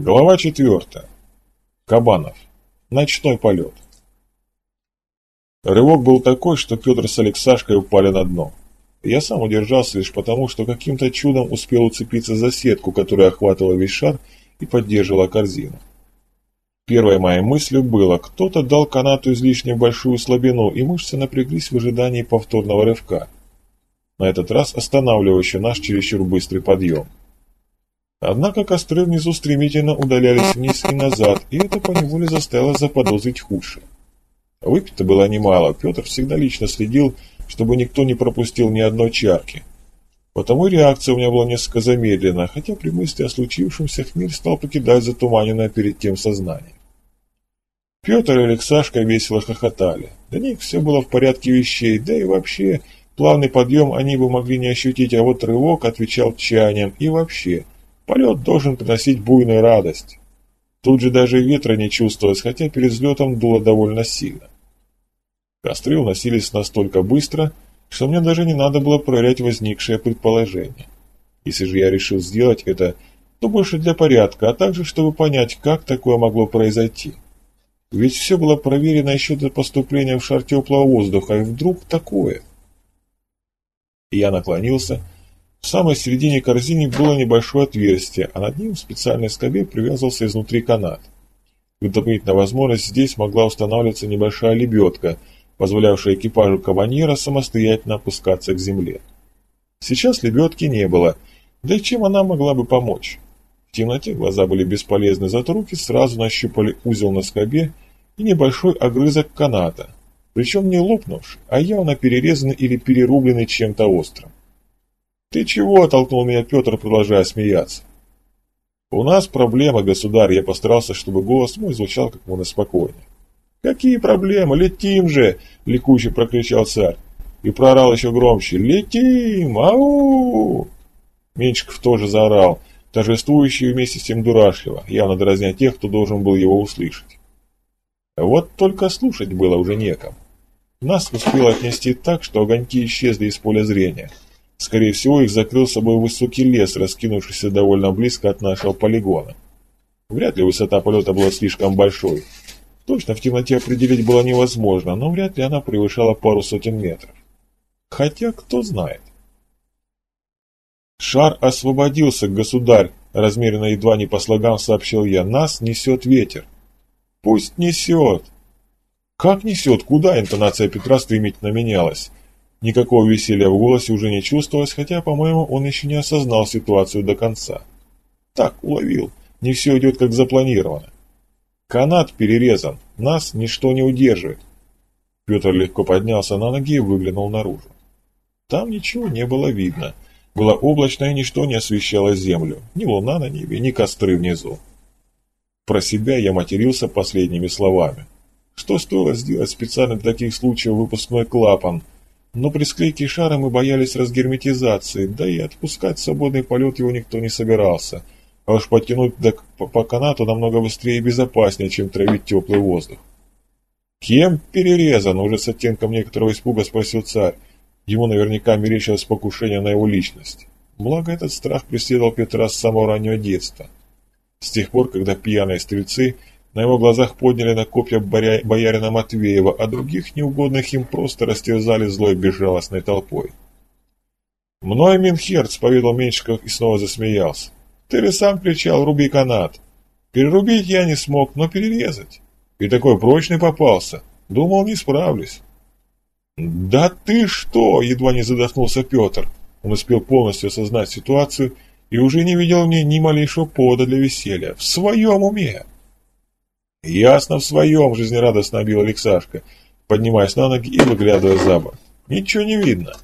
Глава четвертая. Кабанов. Ночной полет. Рывок был такой, что Петр с Алексашкой упали на дно. Я сам удержался лишь потому, что каким-то чудом успел уцепиться за сетку, которая охватывала весь шар и поддерживала корзину. Первой моей мыслью было, кто-то дал канату излишне большую слабину, и мышцы напряглись в ожидании повторного рывка. На этот раз останавливающий наш чересчур быстрый подъем. Однако костры внизу стремительно удалялись вниз и назад, и это поневоле заставило заподозрить худшее. Выпито было немало, Петр всегда лично следил, чтобы никто не пропустил ни одной чарки. Потому реакция у меня была несколько замедлена, хотя при мысли о случившемся Хмель стал покидать затуманенное перед тем сознание. Петр и Алексашка весело хохотали. Для них все было в порядке вещей, да и вообще, плавный подъем они бы могли не ощутить, а вот рывок отвечал чаяниям и вообще – Полет должен приносить буйную радость. Тут же даже ветра не чувствовалось, хотя перед взлетом дуло довольно сильно. Костры уносились настолько быстро, что мне даже не надо было проверять возникшее предположение. Если же я решил сделать это, то больше для порядка, а также чтобы понять, как такое могло произойти. Ведь все было проверено еще до поступления в шар теплого воздуха, и вдруг такое. Я наклонился, в самой середине корзины было небольшое отверстие, а над ним в специальной скобе привязывался изнутри канат. Как дополнительная возможность здесь могла устанавливаться небольшая лебедка, позволявшая экипажу кабаньера самостоятельно опускаться к земле. Сейчас лебедки не было, да и чем она могла бы помочь? В темноте глаза были бесполезны, зато руки сразу нащупали узел на скобе и небольшой огрызок каната, причем не лопнувший, а явно перерезанный или перерубленный чем-то острым. «Ты чего?» – толкнул меня Петр, продолжая смеяться. «У нас проблема, государь!» Я постарался, чтобы голос мой звучал как можно спокойнее. «Какие проблемы? Летим же!» – ликующе прокричал царь. И проорал еще громче. «Летим! Ау!» Меньшиков тоже заорал, торжествующий вместе с тем дурашливо, явно дразня тех, кто должен был его услышать. Вот только слушать было уже некому. Нас успело отнести так, что огоньки исчезли из поля зрения – Скорее всего, их закрыл собой высокий лес, раскинувшийся довольно близко от нашего полигона. Вряд ли высота полета была слишком большой. Точно в темноте определить было невозможно, но вряд ли она превышала пару сотен метров. Хотя, кто знает. «Шар освободился, государь!» Размеренно едва не по слогам сообщил я. «Нас несет ветер». «Пусть несет!» «Как несет? Куда?» Интонация Петра стремительно менялась. Никакого веселья в голосе уже не чувствовалось, хотя, по-моему, он еще не осознал ситуацию до конца. Так, уловил. Не все идет как запланировано. Канат перерезан. Нас ничто не удерживает. Петр легко поднялся на ноги и выглянул наружу. Там ничего не было видно. Было облачно и ничто не освещало землю. Ни луна на небе, ни костры внизу. Про себя я матерился последними словами. Что стоило сделать специально для таких случаев выпускной клапан – но при склейке шара мы боялись разгерметизации, да и отпускать свободный полет его никто не собирался. А уж подтянуть по, канату намного быстрее и безопаснее, чем травить теплый воздух. «Кем перерезан?» – уже с оттенком некоторого испуга спросил царь. Ему наверняка мерещилось покушение на его личность. Благо, этот страх преследовал Петра с самого раннего детства. С тех пор, когда пьяные стрельцы на его глазах подняли на копья боярина Матвеева, а других неугодных им просто растерзали злой безжалостной толпой. «Мной Минхерц», — поведал Меньшиков и снова засмеялся. «Ты ли сам кричал, руби канат? Перерубить я не смог, но перерезать. И такой прочный попался. Думал, не справлюсь». «Да ты что!» — едва не задохнулся Петр. Он успел полностью осознать ситуацию и уже не видел в ней ни малейшего повода для веселья. «В своем уме!» «Ясно в своем», — жизнерадостно обил Алексашка, поднимаясь на ноги и выглядывая за борт. «Ничего не видно».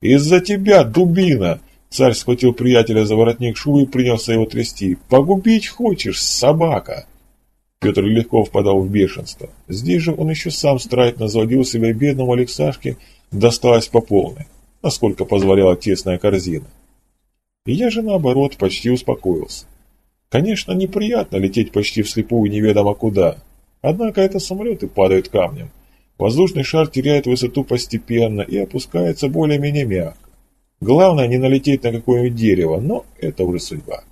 «Из-за тебя, дубина!» Царь схватил приятеля за воротник шубы и принялся его трясти. «Погубить хочешь, собака!» Петр легко впадал в бешенство. Здесь же он еще сам старательно заводил себя бедному Алексашке, досталось по полной, насколько позволяла тесная корзина. Я же, наоборот, почти успокоился. Конечно, неприятно лететь почти вслепую неведомо куда. Однако это самолеты падают камнем. Воздушный шар теряет высоту постепенно и опускается более-менее мягко. Главное не налететь на какое-нибудь дерево, но это уже судьба.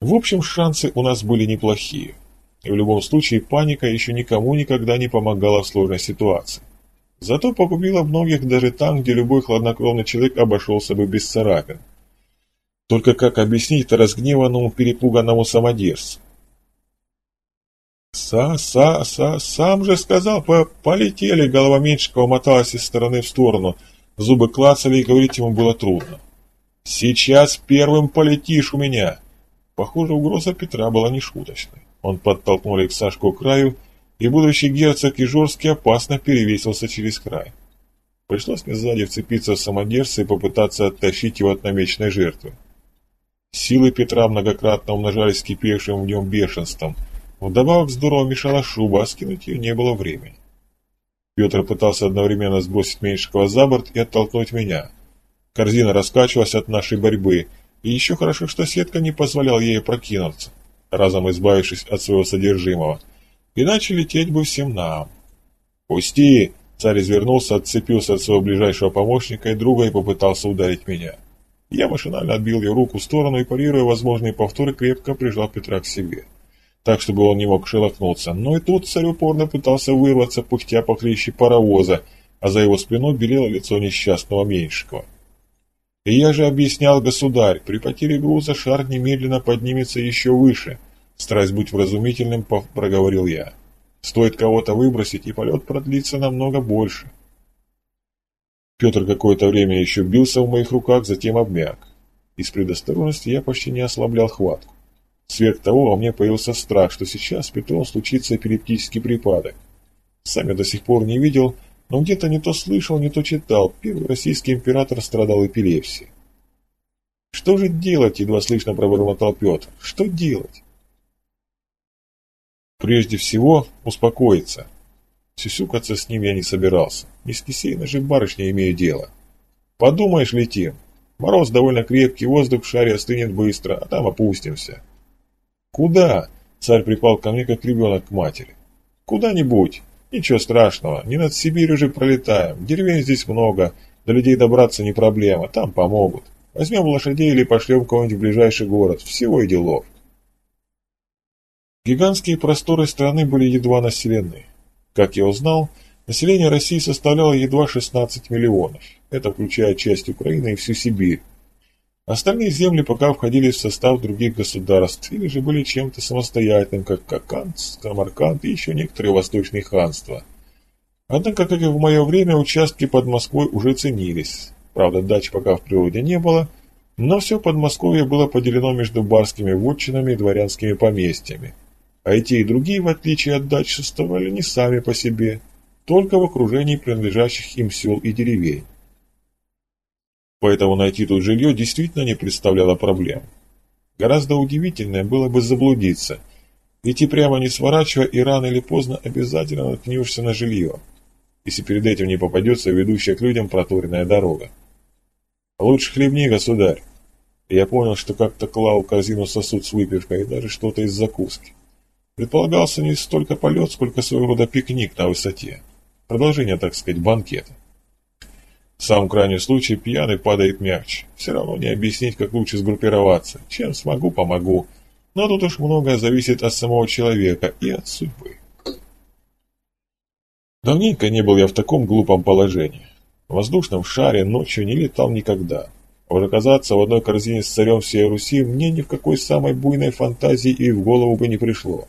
В общем, шансы у нас были неплохие. И в любом случае паника еще никому никогда не помогала в сложной ситуации. Зато погубила многих даже там, где любой хладнокровный человек обошелся бы без царапин. Только как объяснить это разгневанному, перепуганному самодержцу? «Са, са, са, сам же сказал, по полетели!» Голова Меньшикова моталась из стороны в сторону. Зубы клацали, и говорить ему было трудно. «Сейчас первым полетишь у меня!» Похоже, угроза Петра была нешуточной. Он подтолкнул Алексашку к краю, и будущий герцог Ижорский опасно перевесился через край. Пришлось мне сзади вцепиться в самодержца и попытаться оттащить его от намеченной жертвы. Силы Петра многократно умножались кипевшим в нем бешенством. Вдобавок здорово мешала шуба, а скинуть ее не было времени. Петр пытался одновременно сбросить Меньшикова за борт и оттолкнуть меня. Корзина раскачивалась от нашей борьбы, и еще хорошо, что сетка не позволяла ей прокинуться, разом избавившись от своего содержимого – Иначе лететь бы всем нам. «Пусти!» Царь извернулся, отцепился от своего ближайшего помощника и друга и попытался ударить меня. Я машинально отбил ее руку в сторону и, парируя возможные повторы, крепко прижал Петра к себе. Так, чтобы он не мог шелохнуться. Но и тут царь упорно пытался вырваться, пыхтя похлеще паровоза, а за его спиной белело лицо несчастного Меньшикова. И я же объяснял, государь, при потере груза шар немедленно поднимется еще выше, Стараясь быть вразумительным, проговорил я. Стоит кого-то выбросить, и полет продлится намного больше. Петр какое-то время еще бился в моих руках, затем обмяк. Из предосторожности я почти не ослаблял хватку. Сверх того во мне появился страх, что сейчас с Петром случится эпилептический припадок. Сам до сих пор не видел, но где-то не то слышал, не то читал. Первый российский император страдал эпилепсией. «Что же делать?» — едва слышно пробормотал Петр. «Что делать?» Прежде всего, успокоиться. Сюсюкаться с ним я не собирался. Не с кисейной же барышней имею дело. Подумаешь, летим. Мороз довольно крепкий, воздух в шаре остынет быстро, а там опустимся. Куда? Царь припал ко мне, как ребенок к матери. Куда-нибудь. Ничего страшного, не над Сибирью же пролетаем. Деревень здесь много, до людей добраться не проблема, там помогут. Возьмем лошадей или пошлем кого-нибудь в ближайший город. Всего и делов. Гигантские просторы страны были едва населены. Как я узнал, население России составляло едва 16 миллионов. Это включая часть Украины и всю Сибирь. Остальные земли пока входили в состав других государств или же были чем-то самостоятельным, как Какант, Самарканд и еще некоторые восточные ханства. Однако, как и в мое время, участки под Москвой уже ценились. Правда, дач пока в природе не было, но все Подмосковье было поделено между барскими вотчинами и дворянскими поместьями а и те, и другие, в отличие от дач, существовали не сами по себе, только в окружении принадлежащих им сел и деревень. Поэтому найти тут жилье действительно не представляло проблем. Гораздо удивительнее было бы заблудиться, идти прямо не сворачивая и рано или поздно обязательно наткнешься на жилье, если перед этим не попадется ведущая к людям проторенная дорога. Лучше хлебни, государь. Я понял, что как-то клал в корзину сосуд с выпивкой и даже что-то из закуски. Предполагался не столько полет, сколько своего рода пикник на высоте. Продолжение, так сказать, банкета. В самом крайнем случае пьяный падает мягче. Все равно не объяснить, как лучше сгруппироваться. Чем смогу, помогу. Но тут уж многое зависит от самого человека и от судьбы. Давненько не был я в таком глупом положении. В воздушном шаре ночью не летал никогда. А уже оказаться в одной корзине с царем всей Руси мне ни в какой самой буйной фантазии и в голову бы не пришло.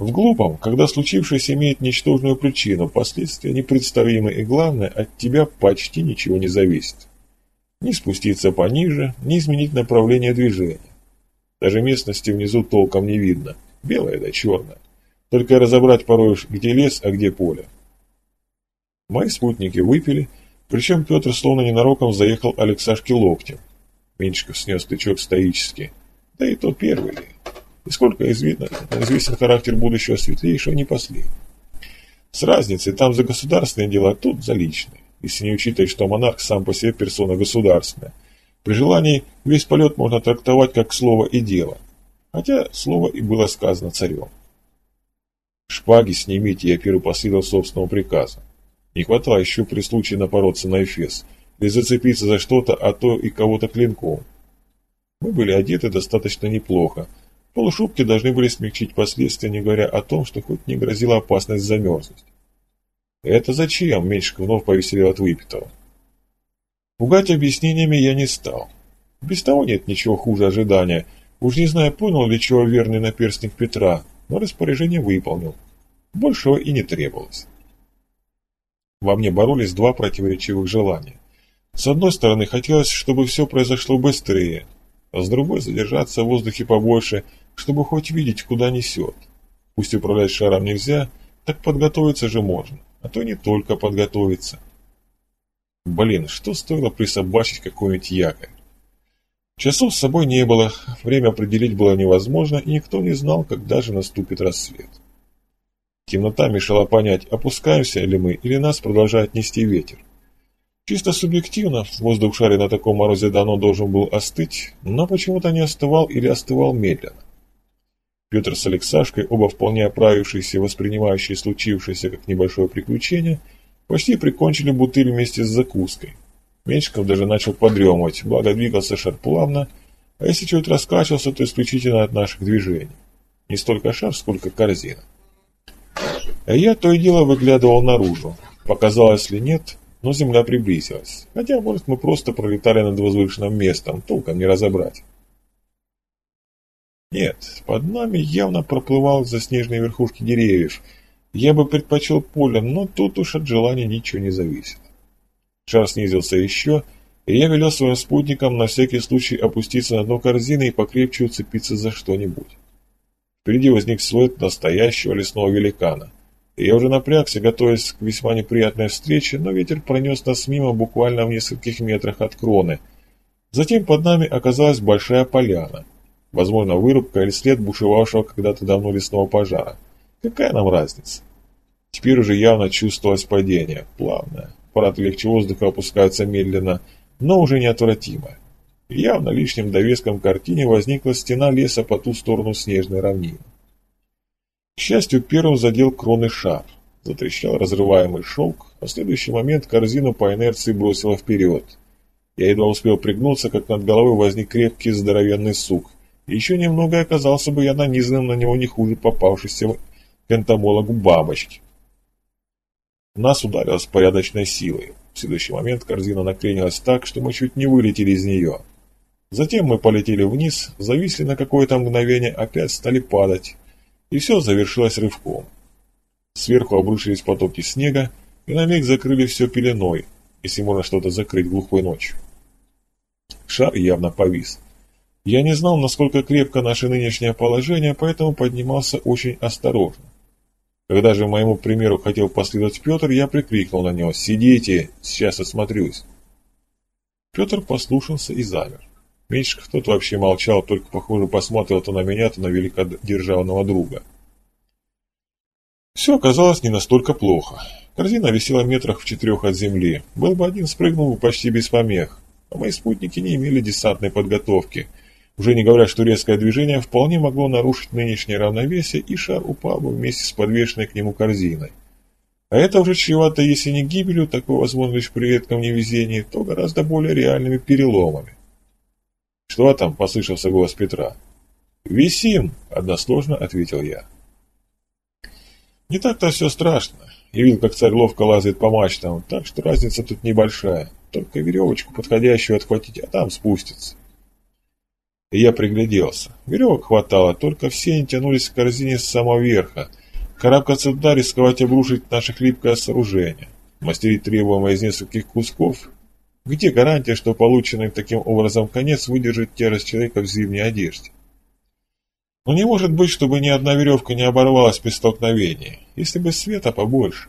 В глупом, когда случившееся имеет ничтожную причину, последствия непредставимы и, главное, от тебя почти ничего не зависит. Ни спуститься пониже, ни изменить направление движения. Даже местности внизу толком не видно, белое да черное. Только разобрать порой где лес, а где поле. Мои спутники выпили, причем Петр словно ненароком заехал Алексашке локтем. Меньшиков снес тычок стоически. Да и то первый ли. И сколько известно, известен характер будущего светлейшего не последний. С разницей, там за государственные дела, тут за личные, если не учитывать, что монарх сам по себе персона государственная. При желании весь полет можно трактовать как слово и дело, хотя слово и было сказано царем. Шпаги снимите, я первый последовал собственного приказа. Не хватало еще при случае напороться на Эфес, или зацепиться за что-то, а то и кого-то клинком. Мы были одеты достаточно неплохо. Полушубки должны были смягчить последствия, не говоря о том, что хоть не грозила опасность замерзнуть. «Это зачем?» – Меньшиков вновь повеселил от выпитого. Пугать объяснениями я не стал. Без того нет ничего хуже ожидания. Уж не знаю, понял ли чего верный наперстник Петра, но распоряжение выполнил. Большего и не требовалось. Во мне боролись два противоречивых желания. С одной стороны, хотелось, чтобы все произошло быстрее, а с другой задержаться в воздухе побольше, чтобы хоть видеть, куда несет. Пусть управлять шаром нельзя, так подготовиться же можно, а то не только подготовиться. Блин, что стоило присобачить какой-нибудь якорь? Часов с собой не было, время определить было невозможно, и никто не знал, когда же наступит рассвет. Темнота мешала понять, опускаемся ли мы, или нас продолжает нести ветер. Чисто субъективно, воздух в шаре на таком морозе давно должен был остыть, но почему-то не остывал или остывал медленно. Петр с Алексашкой, оба вполне оправившиеся и воспринимающие случившееся как небольшое приключение, почти прикончили бутыль вместе с закуской. Меньшиков даже начал подремывать, благо двигался шар плавно, а если чуть раскачивался, то исключительно от наших движений. Не столько шар, сколько корзина. А я то и дело выглядывал наружу. Показалось ли нет, но земля приблизилась. Хотя, может, мы просто пролетали над возвышенным местом, толком не разобрать. Нет, под нами явно проплывал заснеженные верхушки деревьев. Я бы предпочел поле, но тут уж от желания ничего не зависит. Шар снизился еще, и я велел своим спутникам на всякий случай опуститься на дно корзины и покрепче уцепиться за что-нибудь. Впереди возник силуэт настоящего лесного великана. И я уже напрягся, готовясь к весьма неприятной встрече, но ветер пронес нас мимо буквально в нескольких метрах от кроны. Затем под нами оказалась большая поляна. Возможно, вырубка или след бушевавшего когда-то давно лесного пожара. Какая нам разница? Теперь уже явно чувствовалось падение, плавное. Парад легче воздуха опускается медленно, но уже неотвратимо. явно лишним довеском картине возникла стена леса по ту сторону снежной равнины. К счастью, первым задел кроны шар. Затрещал разрываемый шелк, а в следующий момент корзину по инерции бросило вперед. Я едва успел пригнуться, как над головой возник крепкий здоровенный сук. Еще немного оказался бы я нанизанным на него не хуже попавшейся к энтомологу бабочки. Нас ударило с порядочной силой. В следующий момент корзина накренилась так, что мы чуть не вылетели из нее. Затем мы полетели вниз, зависли на какое-то мгновение, опять стали падать. И все завершилось рывком. Сверху обрушились потоки снега и на миг закрыли все пеленой, если можно что-то закрыть глухой ночью. Шар явно повис. Я не знал, насколько крепко наше нынешнее положение, поэтому поднимался очень осторожно. Когда же моему примеру хотел последовать Петр, я прикрикнул на него «Сидите, сейчас осмотрюсь». Петр послушался и замер. Меньшиков тот вообще молчал, только, похоже, посмотрел то на меня, то на великодержавного друга. Все оказалось не настолько плохо. Корзина висела метрах в четырех от земли. Был бы один, спрыгнул бы почти без помех. А мои спутники не имели десантной подготовки – уже не говоря, что резкое движение вполне могло нарушить нынешнее равновесие, и шар упал бы вместе с подвешенной к нему корзиной. А это уже чревато, если не гибелью, такой возможно лишь при редком то гораздо более реальными переломами. «Что там?» – послышался голос Петра. «Висим!» – односложно ответил я. Не так-то все страшно. Я видел, как царь ловко лазает по мачтам, так что разница тут небольшая. Только веревочку подходящую отхватить, а там спустится. И я пригляделся. Веревок хватало, только все они тянулись к корзине с самого верха. Карабкаться туда, рисковать обрушить наше хлипкое сооружение. Мастерить требуемое из нескольких кусков. Где гарантия, что полученный таким образом конец выдержит тяжесть человека в зимней одежде? Но не может быть, чтобы ни одна веревка не оборвалась при столкновении, если бы света побольше.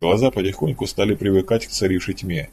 Глаза потихоньку стали привыкать к царившей тьме.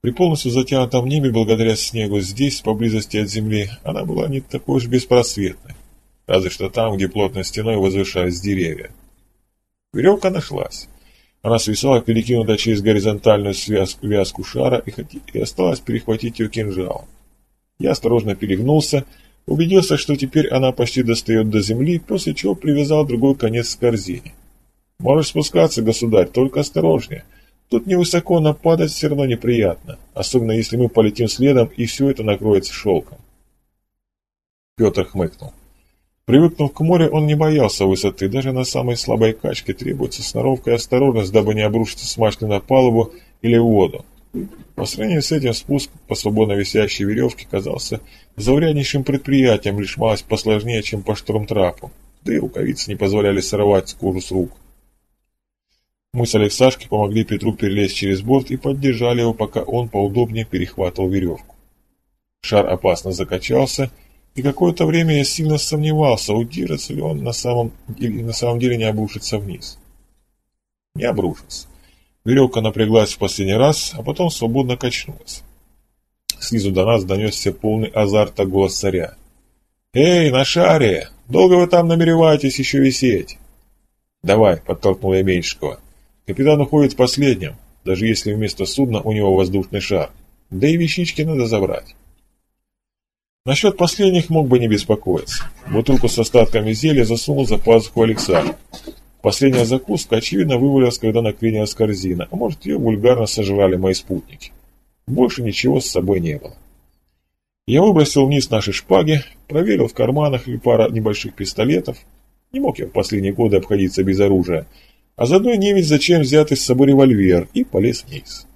При полностью затянутом небе, благодаря снегу здесь, поблизости от земли, она была не такой уж беспросветной. Разве что там, где плотной стеной возвышались деревья. Веревка нашлась. Она свисала, перекинута через горизонтальную связку, вязку шара и, и осталось перехватить ее кинжалом. Я осторожно перегнулся, убедился, что теперь она почти достает до земли, после чего привязал другой конец к корзине. «Можешь спускаться, государь, только осторожнее», Тут невысоко, но падать все равно неприятно, особенно если мы полетим следом и все это накроется шелком. Петр хмыкнул. Привыкнув к морю, он не боялся высоты. Даже на самой слабой качке требуется сноровка и осторожность, дабы не обрушиться смачно на палубу или в воду. По сравнению с этим спуск по свободно висящей веревке казался зауряднейшим предприятием, лишь малость посложнее, чем по штормтрапу. Да и рукавицы не позволяли сорвать кожу с рук. Мы с Алексашкой помогли Петру перелезть через борт и поддержали его, пока он поудобнее перехватывал веревку. Шар опасно закачался, и какое-то время я сильно сомневался, удержится ли он на самом, или на самом деле не обрушится вниз. Не обрушился. Веревка напряглась в последний раз, а потом свободно качнулась. Снизу до нас донесся полный азарта голос царя. «Эй, на шаре! Долго вы там намереваетесь еще висеть?» «Давай», — подтолкнул я Меньшикова. «Капитан уходит последним, даже если вместо судна у него воздушный шар. Да и вещички надо забрать». Насчет последних мог бы не беспокоиться. Бутылку с остатками зелья засунул за пазуху Александр. Последняя закуска, очевидно, вывалилась, когда наклинилась корзина, а может, ее вульгарно сожрали мои спутники. Больше ничего с собой не было. Я выбросил вниз наши шпаги, проверил в карманах и пара небольших пистолетов. Не мог я в последние годы обходиться без оружия. А заодно не ведь зачем взятый с собой револьвер, и полез вниз.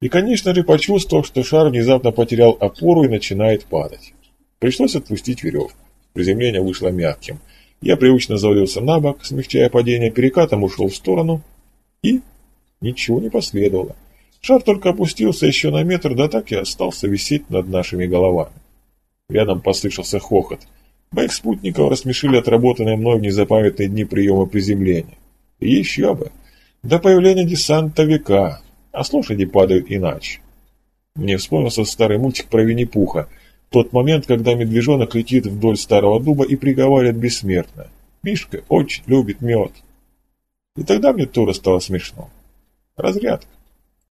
И, конечно же, почувствовал, что шар внезапно потерял опору и начинает падать. Пришлось отпустить веревку. Приземление вышло мягким. Я привычно завалился на бок, смягчая падение, перекатом ушел в сторону, и ничего не последовало. Шар только опустился еще на метр, да так и остался висеть над нашими головами. Рядом послышался хохот. Моих спутников рассмешили отработанные мной в незапамятные дни приема приземления. Еще бы! До появления десанта века, а с лошади падают иначе. Мне вспомнился старый мультик про Винни-Пуха. Тот момент, когда медвежонок летит вдоль старого дуба и приговаривает бессмертно. Мишка очень любит мед. И тогда мне тоже стало смешно. Разрядка.